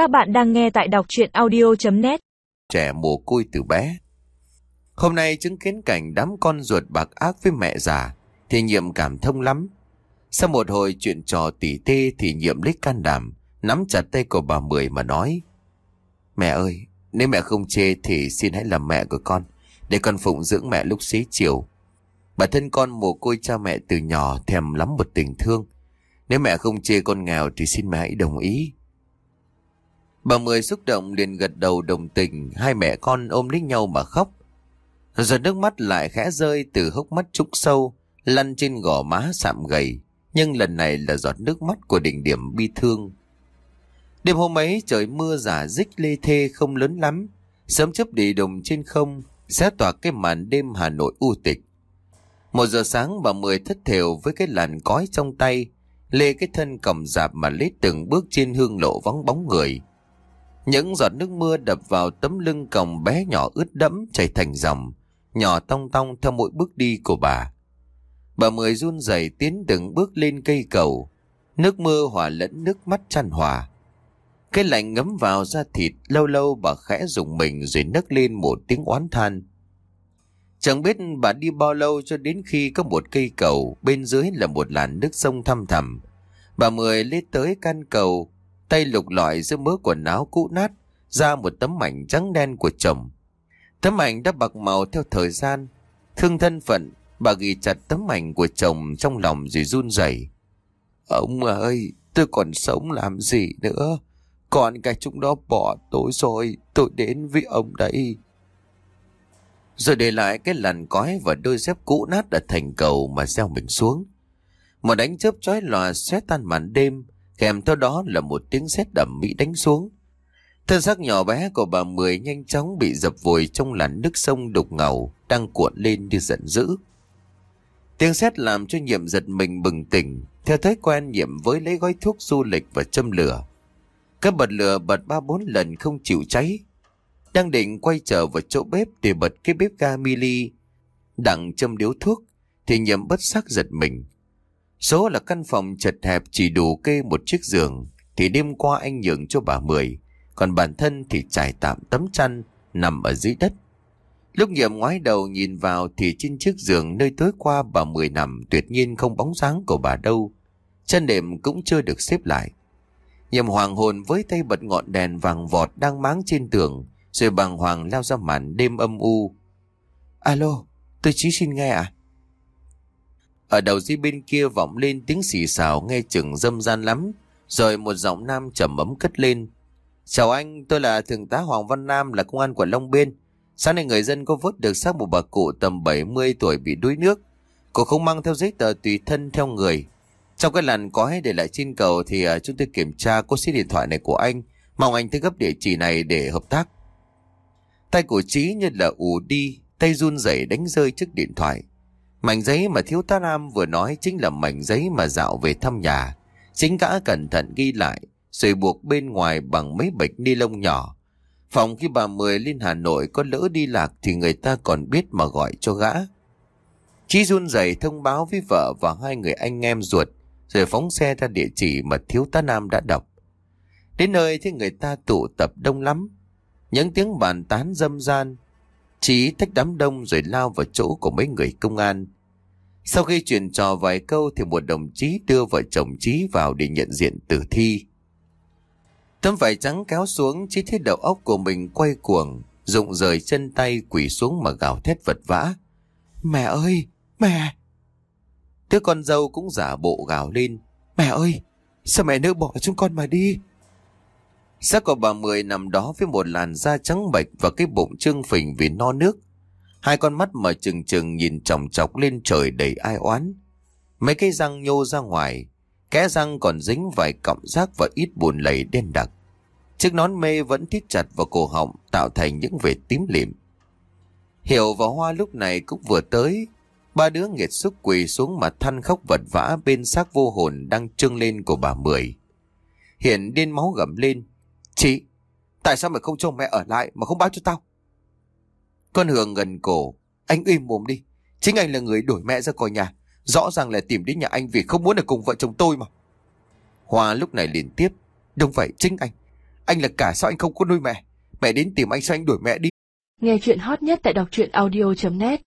Các bạn đang nghe tại đọc chuyện audio.net Trẻ mồ côi từ bé. Hôm nay chứng kiến cảnh đám con ruột bạc ác với mẹ già thì nhiệm cảm thông lắm. Sau một hồi chuyện trò tỉ tê thì nhiệm lấy can đảm, nắm chặt tay của bà Mười mà nói. Mẹ ơi, nếu mẹ không chê thì xin hãy làm mẹ của con, để con phụng dưỡng mẹ lúc xế chiều. Bản thân con mồ côi cha mẹ từ nhỏ thèm lắm một tình thương. Nếu mẹ không chê con nghèo thì xin mẹ hãy đồng ý. Bà Mười xúc động liền gật đầu đồng tình, hai mẹ con ôm lấy nhau mà khóc. Rồi nước mắt lại khẽ rơi từ hốc mắt trúc sâu, lăn trên gò má sạm gầy. Nhưng lần này là giọt nước mắt của đỉnh điểm bi thương. Đêm hôm ấy trời mưa giả dích lê thê không lớn lắm, sớm chấp đi đồng trên không, xé tỏa cái màn đêm Hà Nội u tịch. Một giờ sáng bà Mười thất thều với cái làn cói trong tay, lê cái thân cầm dạp mà lết từng bước trên hương lộ vắng bóng người. Những giọt nước mưa đập vào tấm lưng còng bé nhỏ ướt đẫm chảy thành dòng, nhỏ tong tong theo mỗi bước đi của bà. Bà Mười run rẩy tiến từng bước lên cây cầu, nước mưa hòa lẫn nước mắt chăn hòa. Cái lạnh ngấm vào da thịt, lâu lâu bà khẽ dùng mình rồi nấc lên một tiếng oán than. Chẳng biết bà đi bao lâu cho đến khi có một cây cầu, bên dưới là một làn nước sông thăm thẳm. Bà Mười lết tới căn cầu, tay lục lọi giữa mớ quần áo cũ nát, ra một tấm ảnh trắng đen của chồng. Tấm ảnh đã bạc màu theo thời gian. Thương thân phận, bà ghi chặt tấm ảnh của chồng trong lòng rồi run rẩy. Ông ơi, tôi còn sống làm gì nữa? Còn cái chúng đó bỏ tôi rồi, tôi đến với ông đây. Rồi để lại cái lằn cói và đôi dép cũ nát ở thành cầu mà gieo mình xuống. Một đánh chớp chói lòa xé tan màn đêm, kèm theo đó là một tiếng sét đậm mỹ đánh xuống. Thân xác nhỏ bé của bà Mười nhanh chóng bị dập vùi trong làn nước sông đục ngầu đang cuộn lên như giận dữ. Tiếng sét làm cho nhiệm giật mình bừng tỉnh, theo thói quen nhiệm với lấy gói thuốc du lịch và châm lửa. Các bật lửa bật ba bốn lần không chịu cháy. Đang định quay trở vào chỗ bếp để bật cái bếp ga mini, đặng châm điếu thuốc, thì nhiệm bất xác giật mình. Số là căn phòng chật hẹp chỉ đủ kê một chiếc giường, thì đêm qua anh nhường cho bà Mười, còn bản thân thì trải tạm tấm chăn nằm ở dưới đất. Lúc nhiệm ngoái đầu nhìn vào thì trên chiếc giường nơi tối qua bà Mười nằm tuyệt nhiên không bóng dáng của bà đâu. Chân đệm cũng chưa được xếp lại. nhầm hoàng hồn với tay bật ngọn đèn vàng vọt đang máng trên tường, rồi bàng hoàng lao ra màn đêm âm u. Alo, tôi chỉ xin nghe à? Ở đầu dây bên kia vọng lên tiếng xì xào nghe chừng dâm gian lắm, rồi một giọng nam trầm ấm cất lên. Chào anh, tôi là Thượng tá Hoàng Văn Nam là công an quận Long Biên. Sáng nay người dân có vớt được xác một bà cụ tầm 70 tuổi bị đuối nước. Cô không mang theo giấy tờ tùy thân theo người. Trong cái làn có để lại trên cầu thì à, chúng tôi kiểm tra có số điện thoại này của anh. Mong anh tới gấp địa chỉ này để hợp tác. Tay của Trí như là ù đi, tay run rẩy đánh rơi chiếc điện thoại. Mảnh giấy mà thiếu tá Nam vừa nói chính là mảnh giấy mà dạo về thăm nhà. Chính gã cẩn thận ghi lại, rồi buộc bên ngoài bằng mấy bịch ni lông nhỏ. Phòng khi bà Mười lên Hà Nội có lỡ đi lạc thì người ta còn biết mà gọi cho gã. Chí run rẩy thông báo với vợ và hai người anh em ruột, rồi phóng xe ra địa chỉ mà thiếu tá Nam đã đọc. Đến nơi thì người ta tụ tập đông lắm. Những tiếng bàn tán dâm gian. Chí thách đám đông rồi lao vào chỗ của mấy người công an. Sau khi truyền trò vài câu thì một đồng chí đưa vợ chồng Chí vào để nhận diện tử thi. Tấm vải trắng kéo xuống Chí thấy đầu óc của mình quay cuồng, rụng rời chân tay quỳ xuống mà gào thét vật vã. Mẹ ơi, mẹ! Đứa con dâu cũng giả bộ gào lên. Mẹ ơi, sao mẹ nỡ bỏ chúng con mà đi? Xác của bà Mười nằm đó với một làn da trắng bệch và cái bụng trương phình vì no nước. Hai con mắt mở trừng trừng nhìn chòng chọc lên trời đầy ai oán. Mấy cái răng nhô ra ngoài, kẽ răng còn dính vài cọng rác và ít bùn lầy đen đặc. Chiếc nón mê vẫn thít chặt vào cổ họng tạo thành những vệt tím lịm. Hiểu và Hoa lúc này cũng vừa tới. Ba đứa nghiệt xúc quỳ xuống mà than khóc vật vã bên xác vô hồn đang trưng lên của bà Mười. Hiện điên máu gầm lên. Chị, tại sao mày không cho mẹ ở lại mà không báo cho tao? Con Hường gần cổ. Anh im mồm đi. Chính anh là người đuổi mẹ ra khỏi nhà. Rõ ràng là tìm đến nhà anh vì không muốn ở cùng vợ chồng tôi mà. Hoa lúc này liền tiếp. Đúng vậy, chính anh. Anh là cả sao anh không có nuôi mẹ? Mẹ đến tìm anh sao anh đuổi mẹ đi? Nghe chuyện hot nhất tại đọc truyện audio.net